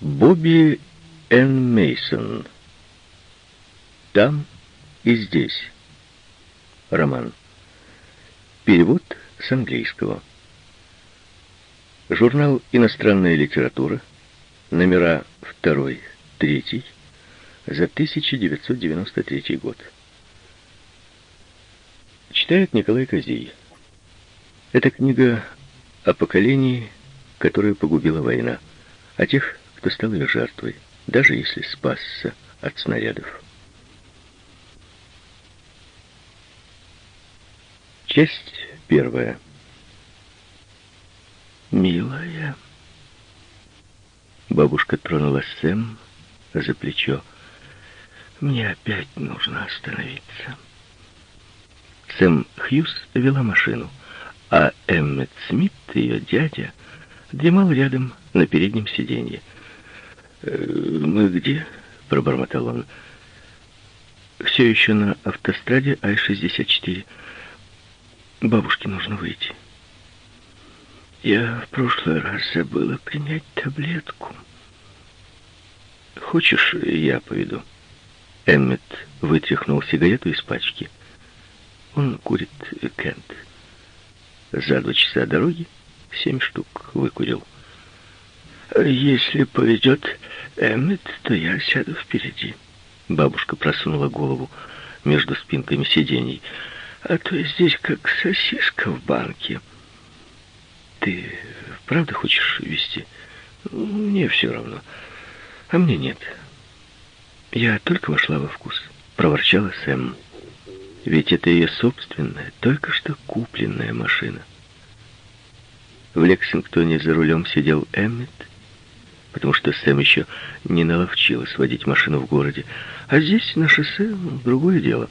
Бобби Н. Мейсон. Там и здесь. Роман. Перевод с английского. Журнал «Иностранная литература», номера 2, 3, за 1993 год. Читает Николай Козей. Эта книга о поколении, которое погубила война, о тех, кто стал ее жертвой, даже если спасся от снарядов. Часть первая. «Милая...» Бабушка тронула Сэм за плечо. «Мне опять нужно остановиться». Сэм Хьюз вела машину, а Эммет Смит, ее дядя, дремал рядом на переднем сиденье. «Э, «Мы где?» — пробормотал он. «Все еще на автостраде Ай-64. Бабушке нужно выйти». «Я в прошлый раз забыла принять таблетку». «Хочешь, я поведу?» Эммет вытряхнул сигарету из пачки. Он курит Кент. За два часа дороги семь штук выкурил. «Если поведет Эммет, то я сяду впереди». Бабушка просунула голову между спинками сидений. «А то здесь как сосиска в банке». «Ты правда хочешь вести?» «Мне все равно. А мне нет». «Я только вошла во вкус», — проворчала Сэм. Ведь это ее собственная, только что купленная машина. В Лексингтоне за рулем сидел Эммет, потому что Сэм еще не наловчилась водить машину в городе. А здесь, на шоссе, другое дело.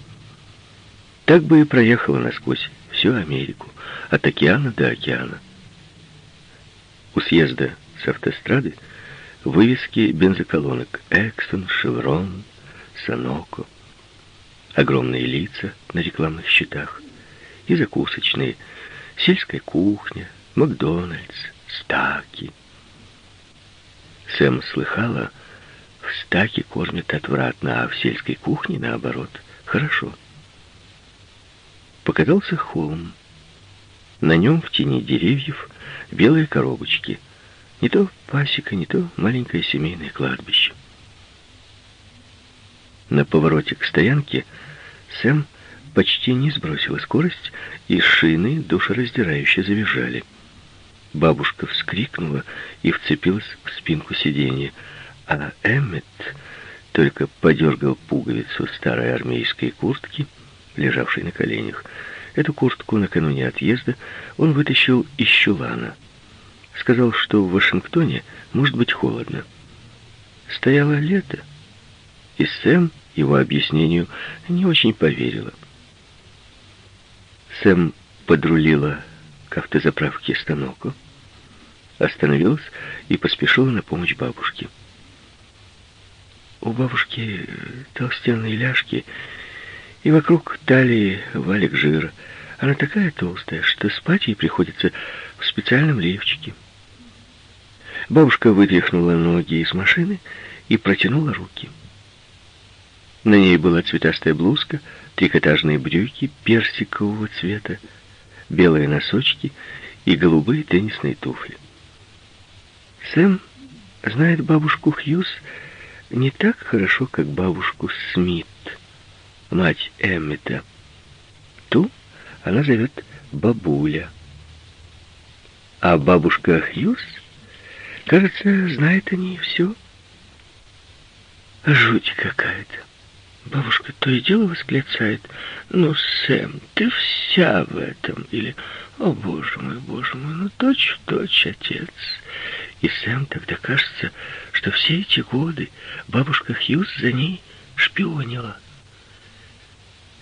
Так бы и проехала насквозь всю Америку, от океана до океана. У съезда с автострады вывески бензоколонок «Эксон», «Шеврон», «Саноко» огромные лица на рекламных щитах и закусочные, сельская кухня, Макдональдс, стаки. Сэм слыхала, в стаке кормят отвратно, а в сельской кухне, наоборот, хорошо. Показался холм. На нем в тени деревьев белые коробочки. Не то пасека, не то маленькое семейное кладбище. На повороте к стоянке Сэм почти не сбросила скорость, и шины душераздирающе завизжали. Бабушка вскрикнула и вцепилась в спинку сиденья, а Эммет только подергал пуговицу старой армейской куртки, лежавшей на коленях. Эту куртку накануне отъезда он вытащил из чулана. Сказал, что в Вашингтоне может быть холодно. Стояло лето, и Сэм его объяснению не очень поверила. Сэм подрулила к автозаправке Станоку, остановилась и поспешила на помощь бабушке. У бабушки толстенные ляжки, и вокруг талии валик жира. Она такая толстая, что спать ей приходится в специальном лифчике. Бабушка вытряхнула ноги из машины и протянула руки. На ней была цветастая блузка, трикотажные брюки персикового цвета, белые носочки и голубые теннисные туфли. Сэм знает бабушку Хьюз не так хорошо, как бабушку Смит, мать Эммета. Ту она зовет бабуля. А бабушка Хьюз, кажется, знает о ней все. Жуть какая-то. Бабушка то и дело восклицает, «Ну, Сэм, ты вся в этом!» Или «О, боже мой, боже мой, ну точь-в-точь отец!» И Сэм тогда кажется, что все эти годы бабушка Хьюз за ней шпионила.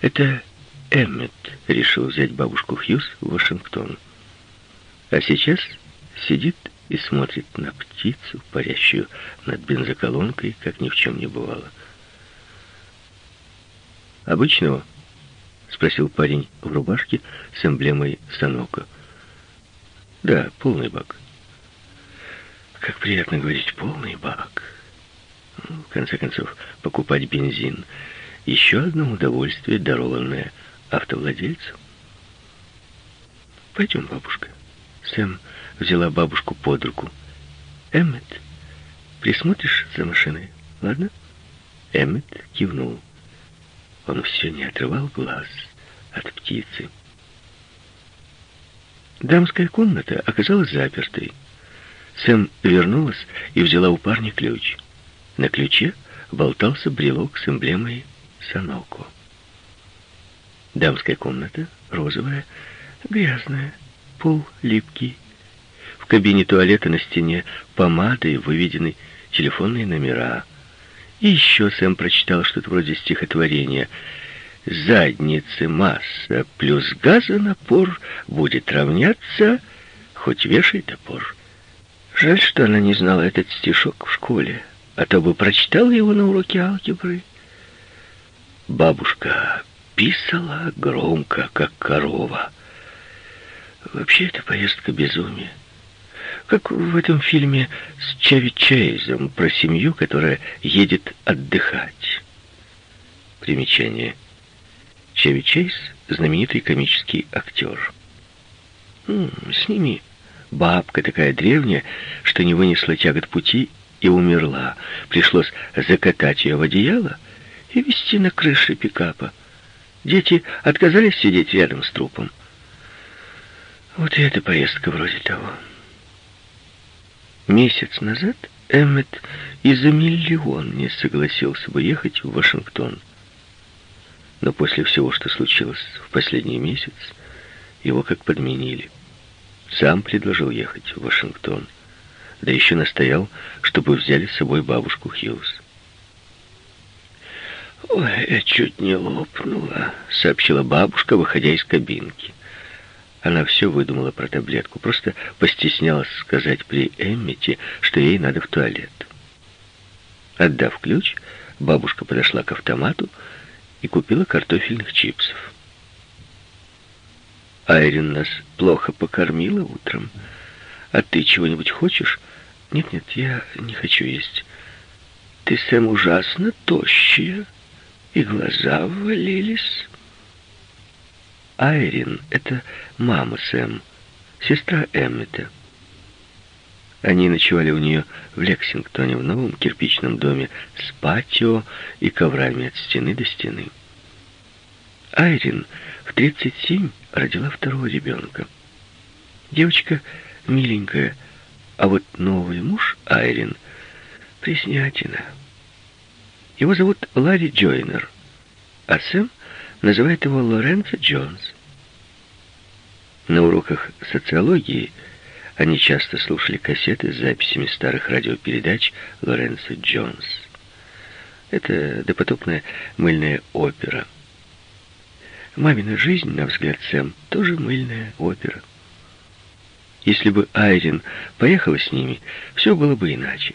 Это Эммет решил взять бабушку Хьюз в Вашингтон. А сейчас сидит и смотрит на птицу, парящую над бензоколонкой, как ни в чем не бывало. «Обычного?» — спросил парень в рубашке с эмблемой Санока. «Да, полный бак». «Как приятно говорить «полный бак». В конце концов, покупать бензин — еще одно удовольствие, дарованное автовладельцу. «Пойдем, бабушка». Сэм взяла бабушку под руку. «Эммет, присмотришь за машиной, ладно?» Эммет кивнул. Он все не отрывал глаз от птицы. Дамская комната оказалась запертой. Сэм вернулась и взяла у парня ключ. На ключе болтался брелок с эмблемой Саноко. Дамская комната, розовая, грязная, пол липкий. В кабине туалета на стене помадой выведены телефонные номера. И еще Сэм прочитал что-то вроде стихотворения «Задницы масса плюс газонапор будет равняться, хоть вешай топор». Жаль, что она не знала этот стишок в школе, а то бы прочитала его на уроке алгебры. Бабушка писала громко, как корова. Вообще, эта поездка безумие. Как в этом фильме с Чеви Чейзом про семью, которая едет отдыхать. Примечание. Чеви Чейз — знаменитый комический актер. -м, с ними Бабка такая древняя, что не вынесла тягот пути и умерла. Пришлось закатать ее в одеяло и вести на крыше пикапа. Дети отказались сидеть рядом с трупом. Вот и эта поездка вроде того. Месяц назад Эммет и за миллион не согласился бы ехать в Вашингтон. Но после всего, что случилось в последний месяц, его как подменили. Сам предложил ехать в Вашингтон. Да еще настоял, чтобы взяли с собой бабушку Хьюз. «Ой, я чуть не лопнула», — сообщила бабушка, выходя из кабинки. Она все выдумала про таблетку, просто постеснялась сказать при Эммете, что ей надо в туалет. Отдав ключ, бабушка подошла к автомату и купила картофельных чипсов. Айрин нас плохо покормила утром. А ты чего-нибудь хочешь? Нет-нет, я не хочу есть. Ты, Сэм, ужасно тощая, и глаза ввалились. Айрин — это мама Сэм, сестра Эммета. Они ночевали у нее в Лексингтоне, в новом кирпичном доме с патио и коврами от стены до стены. Айрин в 37 родила второго ребенка. Девочка миленькая, а вот новый муж, Айрин, приснятина. Его зовут Ларри Джойнер, а Сэм называет его Лоренцо Джонс. На уроках социологии они часто слушали кассеты с записями старых радиопередач Лоренцо Джонс. Это допотопная мыльная опера — Мамина жизнь, на взгляд Сэм, тоже мыльная опера. Если бы Айрин поехала с ними, все было бы иначе.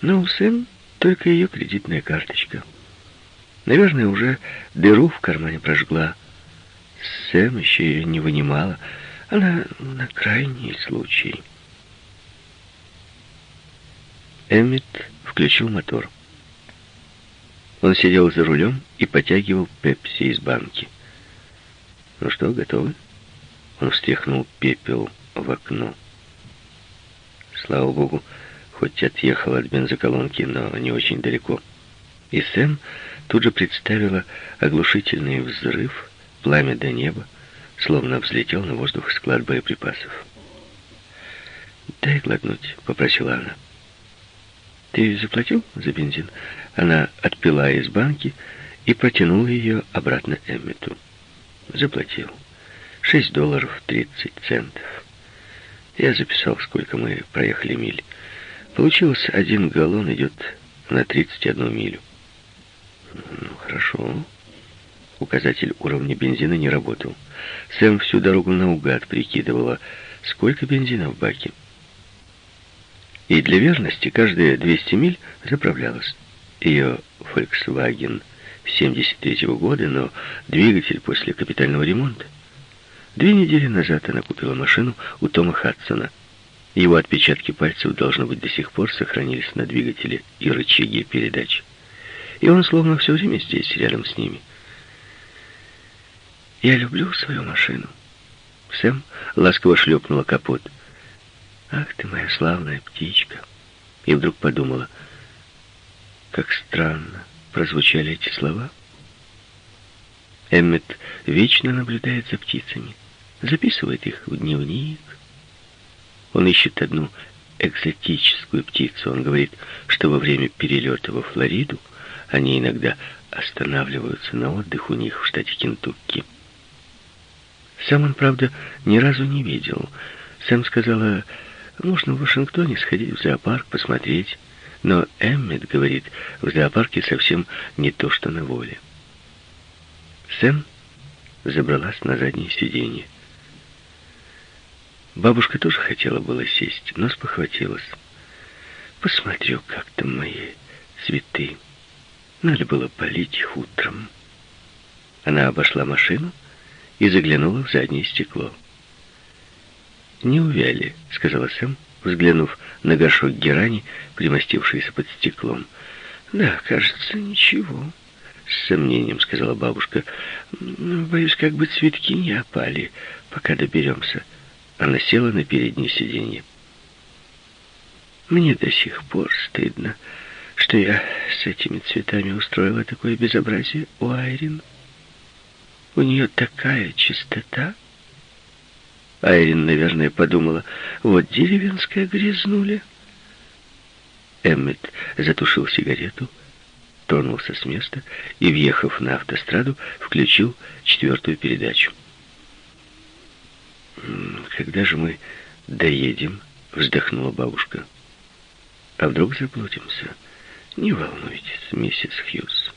Но у Сэм только ее кредитная карточка. Наверное, уже дыру в кармане прожгла. Сэм еще ее не вынимала. Она на крайний случай. Эммит включил мотор. Он сидел за рулем и потягивал пепси из банки. «Ну что, готовы?» Он встряхнул пепел в окно. Слава богу, хоть отъехал от бензоколонки, но не очень далеко. И Сэм тут же представила оглушительный взрыв, пламя до неба, словно взлетел на воздух склад боеприпасов. «Дай глотнуть», — попросила она. «Ты заплатил за бензин?» Она отпила из банки и протянула ее обратно Эммету. Заплатил. шесть долларов тридцать центов. Я записал, сколько мы проехали миль. Получилось, один галлон идет на 31 милю. Ну, хорошо. Указатель уровня бензина не работал. Сэм всю дорогу наугад прикидывала, сколько бензина в баке. И для верности каждые 200 миль заправлялась ее Volkswagen 73 -го года, но двигатель после капитального ремонта. Две недели назад она купила машину у Тома Хадсона. Его отпечатки пальцев, должно быть, до сих пор сохранились на двигателе и рычаге передач. И он словно все время здесь, рядом с ними. «Я люблю свою машину». Сэм ласково шлепнула капот. «Ах ты моя славная птичка!» И вдруг подумала, как странно прозвучали эти слова. Эммет вечно наблюдает за птицами, записывает их в дневник. Он ищет одну экзотическую птицу. Он говорит, что во время перелета во Флориду они иногда останавливаются на отдых у них в штате Кентукки. Сам он, правда, ни разу не видел. Сэм сказала, можно в Вашингтоне сходить в зоопарк, посмотреть. Но Эммет говорит, в зоопарке совсем не то, что на воле. Сэм забралась на заднее сиденье. Бабушка тоже хотела было сесть, но спохватилась. Посмотрю, как там мои цветы. Надо было полить их утром. Она обошла машину и заглянула в заднее стекло. «Не увяли», — сказала Сэм, взглянув на горшок герани, примостившийся под стеклом. «Да, кажется, ничего», — с сомнением сказала бабушка. «Боюсь, как бы цветки не опали, пока доберемся». Она села на переднее сиденье. «Мне до сих пор стыдно, что я с этими цветами устроила такое безобразие у Айрин. У нее такая чистота». Айрин, наверное, подумала, вот деревенская грязнуля. Эммет затушил сигарету, тронулся с места и, въехав на автостраду, включил четвертую передачу. «Когда же мы доедем?» — вздохнула бабушка. «А вдруг заблудимся?» «Не волнуйтесь, миссис Хьюз.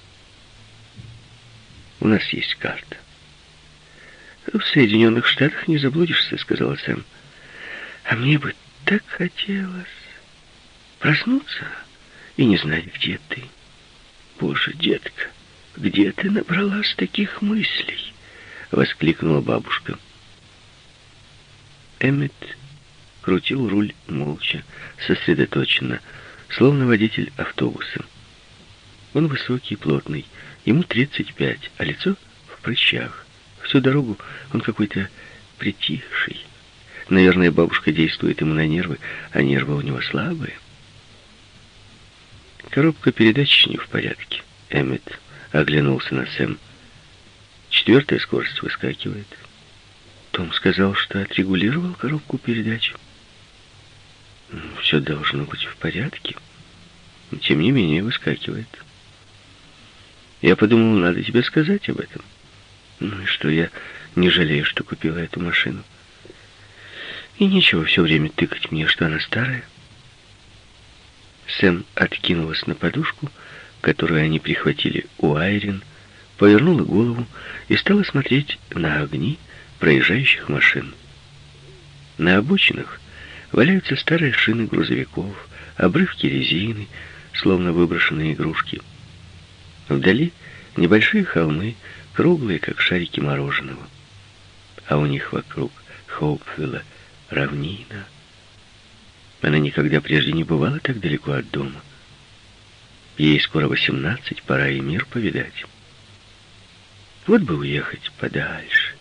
У нас есть карта». «В Соединенных Штатах не заблудишься», — сказала Сэм. «А мне бы так хотелось проснуться и не знать, где ты. Боже, детка, где ты набралась таких мыслей?» — воскликнула бабушка. Эммет крутил руль молча, сосредоточенно, словно водитель автобуса. Он высокий плотный, ему 35, а лицо в прыщах. Всю дорогу он какой-то притихший. Наверное, бабушка действует ему на нервы, а нервы у него слабые. Коробка передач не в порядке. Эммет оглянулся на Сэм. Четвертая скорость выскакивает. Том сказал, что отрегулировал коробку передач. Все должно быть в порядке. Тем не менее, выскакивает. Я подумал, надо тебе сказать об этом. Ну и что, я не жалею, что купила эту машину. И нечего все время тыкать мне, что она старая. Сэм откинулась на подушку, которую они прихватили у Айрин, повернула голову и стала смотреть на огни проезжающих машин. На обочинах валяются старые шины грузовиков, обрывки резины, словно выброшенные игрушки. Вдали небольшие холмы круглые, как шарики мороженого. А у них вокруг Хоупвилла равнина. Она никогда прежде не бывала так далеко от дома. Ей скоро восемнадцать, пора и мир повидать. Вот бы уехать подальше,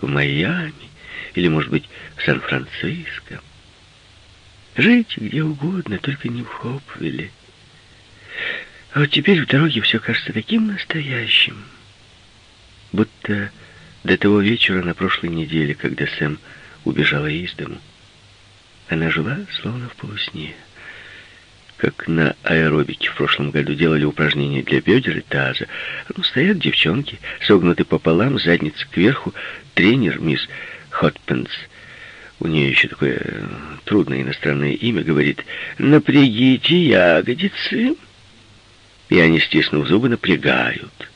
в Майами или, может быть, в Сан-Франциско. Жить где угодно, только не в Хопвилле. А вот теперь в дороге все кажется таким настоящим будто до того вечера на прошлой неделе, когда Сэм убежала из дому. Она жила словно в полусне. Как на аэробике в прошлом году делали упражнения для бедер и таза. Ну, стоят девчонки, согнуты пополам, задница кверху. Тренер, мисс Хотпенс, у нее еще такое э, трудное иностранное имя, говорит, «Напрягите ягодицы». И они, стиснув зубы, напрягают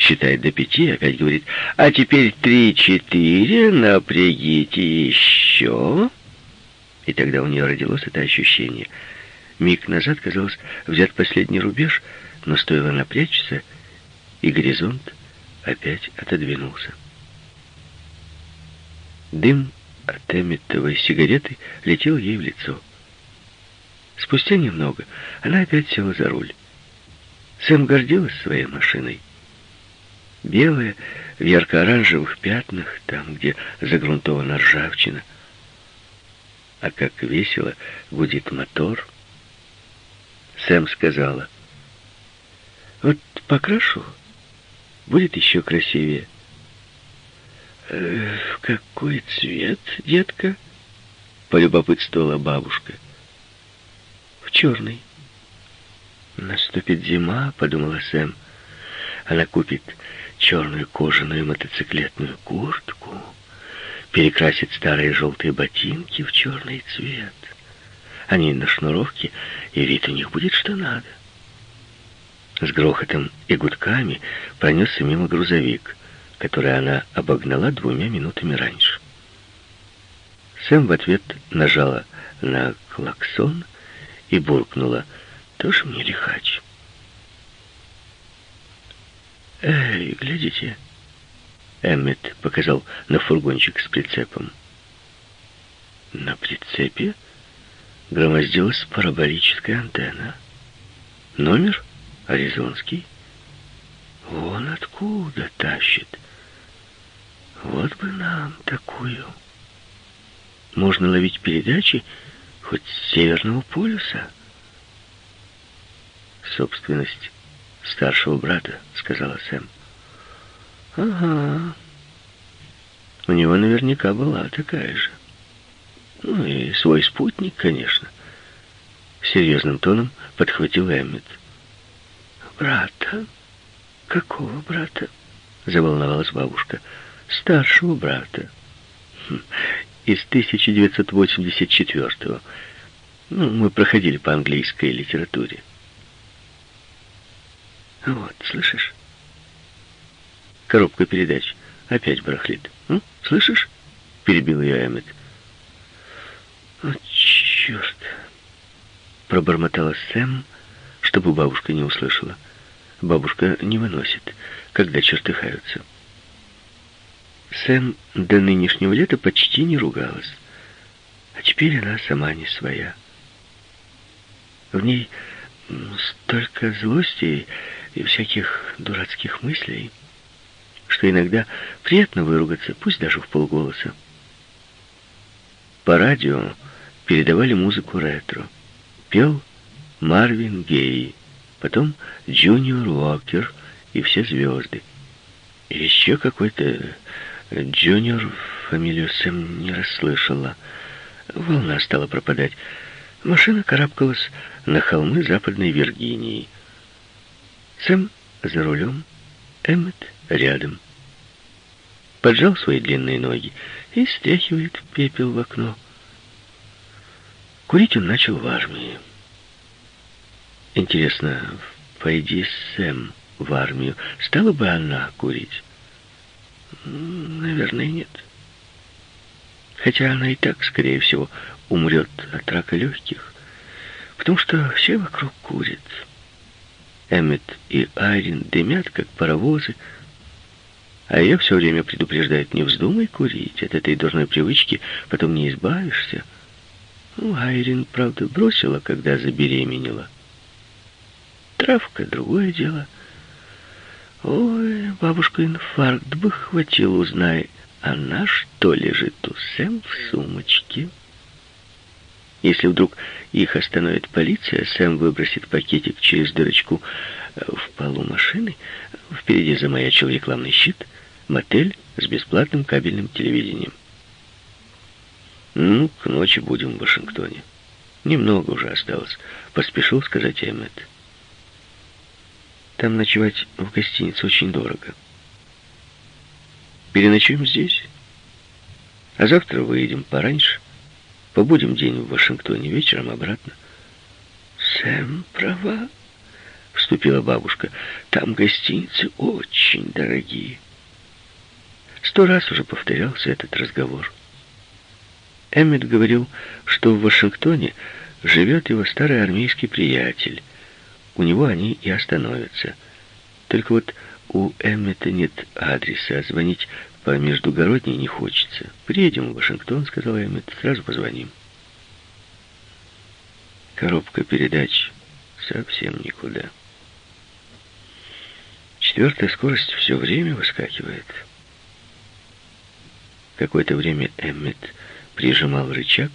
считает до пяти, опять говорит, а теперь три-четыре, напрягите еще. И тогда у нее родилось это ощущение. Миг назад, казалось, взят последний рубеж, но стоило напрячься, и горизонт опять отодвинулся. Дым от Эмметтовой сигареты летел ей в лицо. Спустя немного она опять села за руль. Сэм гордилась своей машиной. Белая, в ярко-оранжевых пятнах, там, где загрунтована ржавчина. А как весело гудит мотор. Сэм сказала, «Вот покрашу, будет еще красивее». «Э, «В какой цвет, детка?» — полюбопытствовала бабушка. «В черный». «Наступит зима», — подумала Сэм. «Она купит черную кожаную мотоциклетную куртку, перекрасит старые желтые ботинки в черный цвет. Они на шнуровке, и вид у них будет что надо». С грохотом и гудками пронесся мимо грузовик, который она обогнала двумя минутами раньше. Сэм в ответ нажала на клаксон и буркнула — тоже мне лихач. Эй, глядите. Эммет показал на фургончик с прицепом. На прицепе громоздилась параболическая антенна. Номер аризонский. Вон откуда тащит. Вот бы нам такую. Можно ловить передачи хоть с Северного полюса собственность старшего брата», — сказала Сэм. «Ага. У него наверняка была такая же. Ну и свой спутник, конечно». Серьезным тоном подхватил Эммет. «Брата? Какого брата?» — заволновалась бабушка. «Старшего брата. Хм, из 1984-го. Ну, мы проходили по английской литературе. Вот, слышишь? Коробка передач опять барахлит. Ну, слышишь? Перебил ее Эммет. О, черт! Пробормотала Сэм, чтобы бабушка не услышала. Бабушка не выносит, когда чертыхаются. Сэм до нынешнего лета почти не ругалась. А теперь она сама не своя. В ней столько злости и всяких дурацких мыслей, что иногда приятно выругаться, пусть даже вполголоса. По радио передавали музыку ретро. Пел Марвин Гей, потом Джуниор Уокер и все звезды. И еще какой-то Джуниор, фамилию Сэм не расслышала. Волна стала пропадать. Машина карабкалась на холмы Западной Виргинии. Сэм за рулем, Эммет рядом. Поджал свои длинные ноги и стряхивает пепел в окно. Курить он начал в армии. Интересно, пойди Сэм в армию, стала бы она курить? Наверное, нет. Хотя она и так, скорее всего, умрет от рака легких, потому что все вокруг курят. Эммет и Айрин дымят, как паровозы, а ее все время предупреждают, не вздумай курить, от этой дурной привычки потом не избавишься. Ну, Айрин, правда, бросила, когда забеременела. Травка — другое дело. Ой, бабушку инфаркт бы хватил, узнай, она что лежит у Сэм в сумочке. Если вдруг их остановит полиция, Сэм выбросит пакетик через дырочку э, в полу машины. Впереди замаячил рекламный щит. Мотель с бесплатным кабельным телевидением. «Ну, к ночи будем в Вашингтоне. Немного уже осталось», — поспешил сказать Эммет. «Там ночевать в гостинице очень дорого. Переночуем здесь, а завтра выедем пораньше». Побудем день в Вашингтоне, вечером обратно. Сэм права, вступила бабушка. Там гостиницы очень дорогие. Сто раз уже повторялся этот разговор. Эммет говорил, что в Вашингтоне живет его старый армейский приятель. У него они и остановятся. Только вот у Эммета нет адреса, а звонить по междугородней не хочется. Приедем в Вашингтон, сказал Эммет, сразу позвоним. Коробка передач совсем никуда. Четвертая скорость все время выскакивает. Какое-то время Эммет прижимал рычаг,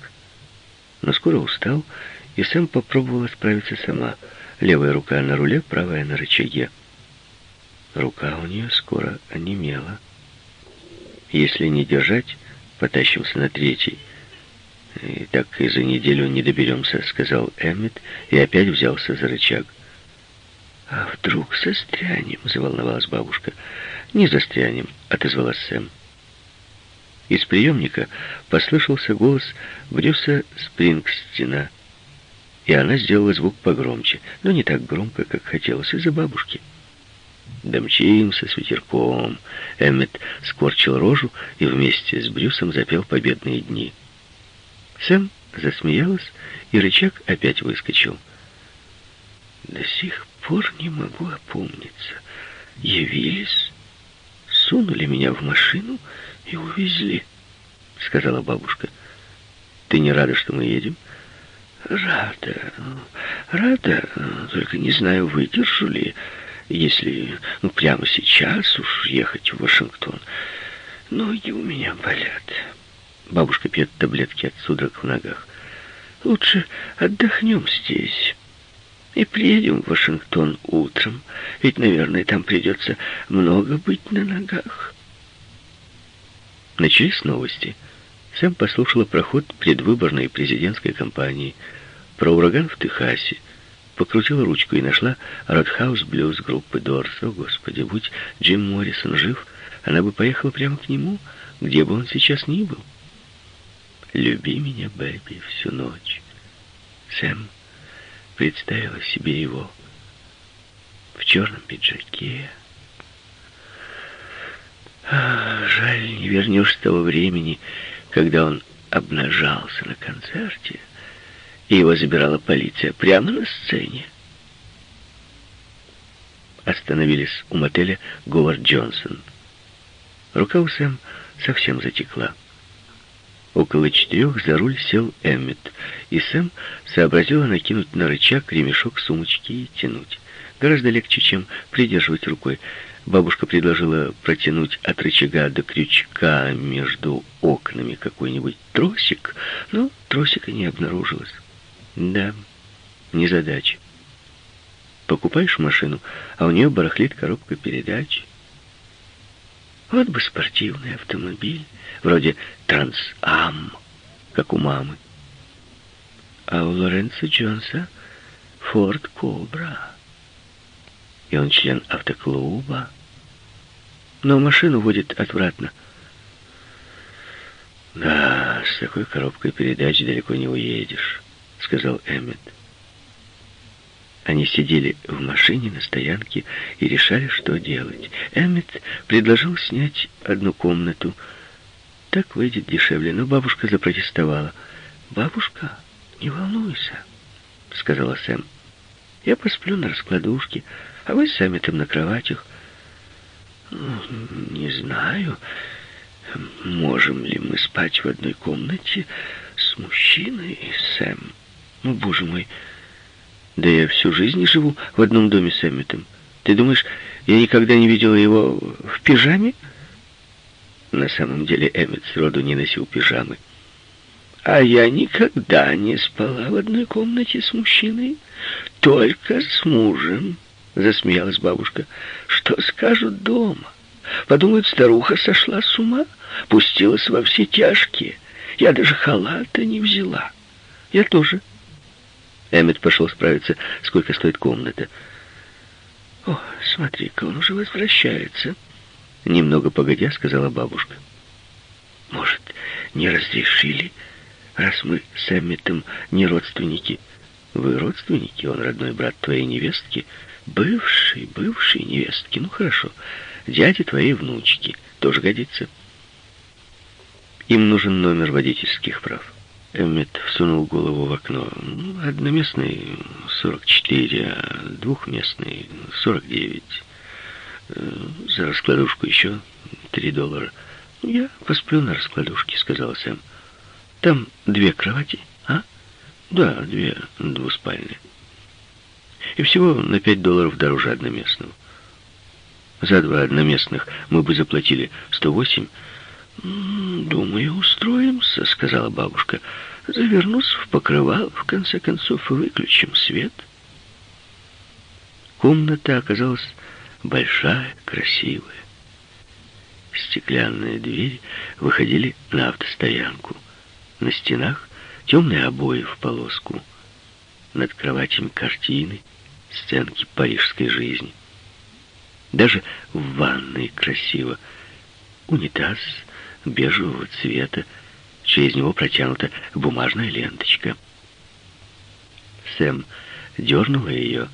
но скоро устал, и Сэм попробовала справиться сама. Левая рука на руле, правая на рычаге. Рука у нее скоро онемела. Если не держать, потащимся на третий. И так и за неделю не доберемся, сказал Эммет и опять взялся за рычаг. «А вдруг застрянем?» — заволновалась бабушка. «Не застрянем», — отозвалась Сэм. Из приемника послышался голос Брюса Спрингстина, и она сделала звук погромче, но не так громко, как хотелось из-за бабушки. Домчимся с ветерком. Эммет скорчил рожу и вместе с Брюсом запел победные дни. Сэм засмеялась, и рычаг опять выскочил. До сих пор не могу опомниться. Явились, сунули меня в машину и увезли, сказала бабушка. Ты не рада, что мы едем? Рада. Рада, только не знаю, выдержу ли, если ну, прямо сейчас уж ехать в Вашингтон. Ноги у меня болят. Бабушка пьет таблетки от судорог в ногах. Лучше отдохнем здесь и приедем в Вашингтон утром, ведь, наверное, там придется много быть на ногах. Начались новости. Сэм послушала проход предвыборной президентской кампании, про ураган в Техасе, покрутила ручку и нашла Родхаус Блюз группы Дорс. О, Господи, будь Джим Моррисон жив, она бы поехала прямо к нему, где бы он сейчас ни был. «Люби меня, Бэби, всю ночь». Сэм представила себе его в черном пиджаке. А, жаль, не вернешь того времени, когда он обнажался на концерте, и его забирала полиция прямо на сцене. Остановились у мотеля Говард Джонсон. Рука у Сэм совсем затекла. Около четырех за руль сел Эммет, и Сэм сообразила накинуть на рычаг ремешок сумочки и тянуть. Гораздо легче, чем придерживать рукой. Бабушка предложила протянуть от рычага до крючка между окнами какой-нибудь тросик, но тросика не обнаружилось. Да, не задача. Покупаешь машину, а у нее барахлит коробка передач. Вот бы спортивный автомобиль, вроде Трансам, как у мамы. А у Лоренцо Джонса Форд Кобра. И он член автоклуба. Но машину водит отвратно. Да, с такой коробкой передач далеко не уедешь, сказал Эммет. Они сидели в машине на стоянке и решали, что делать. Эммет предложил снять одну комнату. Так выйдет дешевле, но бабушка запротестовала. «Бабушка, не волнуйся», — сказала Сэм. «Я посплю на раскладушке, а вы сами там на кроватях». Ну, «Не знаю, можем ли мы спать в одной комнате с мужчиной, Сэм. Ну, боже мой, да я всю жизнь живу в одном доме с Эмметом. Ты думаешь, я никогда не видела его в пижаме?» На самом деле Эммет сроду не носил пижамы. А я никогда не спала в одной комнате с мужчиной, только с мужем, засмеялась бабушка. Что скажут дома? Подумают, старуха сошла с ума, пустилась во все тяжкие. Я даже халата не взяла. Я тоже. Эммет пошел справиться, сколько стоит комната. О, смотри-ка, он уже возвращается. Немного погодя, сказала бабушка. Может, не разрешили, раз мы с Эмметом не родственники? Вы родственники, он родной брат твоей невестки. Бывший, бывший невестки. Ну, хорошо. Дяди твоей внучки. Тоже годится. Им нужен номер водительских прав. Эммет всунул голову в окно. Одноместный 44, а двухместный 49. Э, за раскладушку еще 3 доллара. «Я посплю на раскладушке», — сказал Сэм. «Там две кровати, а?» «Да, две двуспальные. И всего на пять долларов дороже одноместного. За два одноместных мы бы заплатили сто восемь». «Думаю, устроимся», — сказала бабушка. «Завернусь в покрывало, в конце концов, выключим свет». Комната оказалась большая, красивая. Стеклянные двери выходили на автостоянку. На стенах темные обои в полоску. Над кроватями картины, сценки парижской жизни. Даже в ванной красиво. Унитаз бежевого цвета, через него протянута бумажная ленточка. Сэм дернула ее,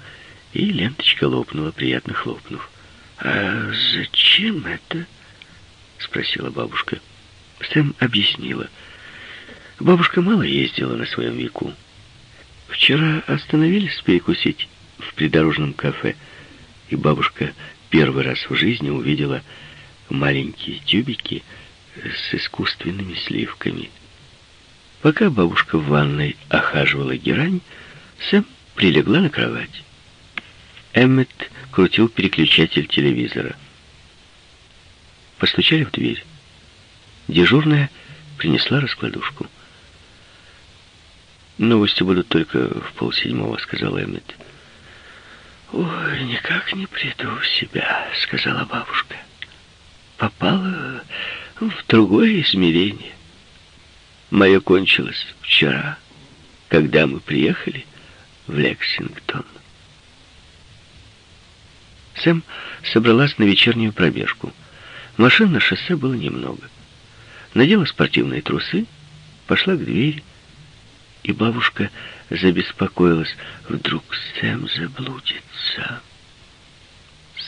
и ленточка лопнула, приятно хлопнув. «А зачем это?» — спросила бабушка. Сэм объяснила. Бабушка мало ездила на своем веку. Вчера остановились перекусить в придорожном кафе, и бабушка первый раз в жизни увидела маленькие тюбики с искусственными сливками. Пока бабушка в ванной охаживала герань, Сэм прилегла на кровать. Эммет крутил переключатель телевизора. Постучали в дверь. Дежурная принесла раскладушку. «Новости будут только в полседьмого», — сказал Эммет. «Ой, никак не приду в себя», — сказала бабушка. «Попала в другое измерение. Мое кончилось вчера, когда мы приехали в Лексингтон». Сэм собралась на вечернюю пробежку. Машин на шоссе было немного. Надела спортивные трусы, пошла к двери, и бабушка забеспокоилась. Вдруг Сэм заблудится.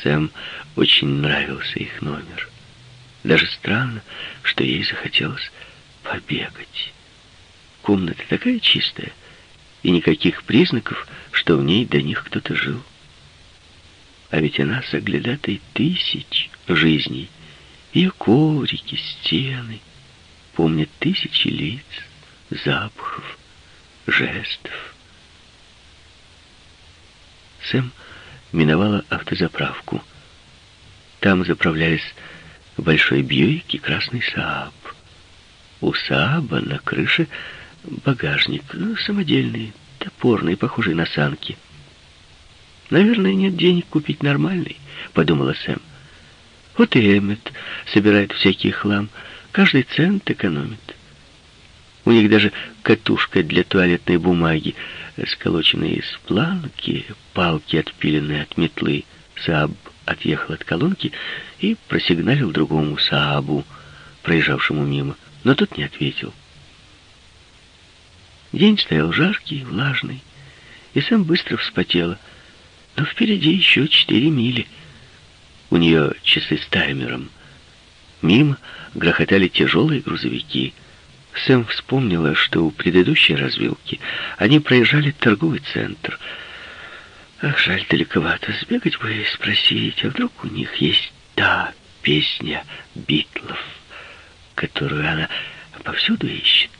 Сэм очень нравился их номер. Даже странно, что ей захотелось побегать. Комната такая чистая, и никаких признаков, что в ней до них кто-то жил. А ведь она соглядатой тысяч жизней. Ее коврики, стены помнят тысячи лиц, запахов, жестов. Сэм миновала автозаправку. Там заправлялись большой Бьюик и красный Сааб. У Сааба на крыше багажник, ну, самодельный, топорный, похожий на санки. «Наверное, нет денег купить нормальный», — подумала Сэм. «Вот и Эммет собирает всякий хлам, каждый цент экономит. У них даже катушка для туалетной бумаги, сколоченная из планки, палки, отпиленные от метлы. Сааб отъехал от колонки и просигналил другому Саабу, проезжавшему мимо, но тот не ответил. День стоял жаркий, влажный, и Сэм быстро вспотела — но впереди еще четыре мили. У нее часы с таймером. Мимо грохотали тяжелые грузовики. Сэм вспомнила, что у предыдущей развилки они проезжали торговый центр. Ах, жаль, далековато. Сбегать бы и спросить, а вдруг у них есть та песня Битлов, которую она повсюду ищет.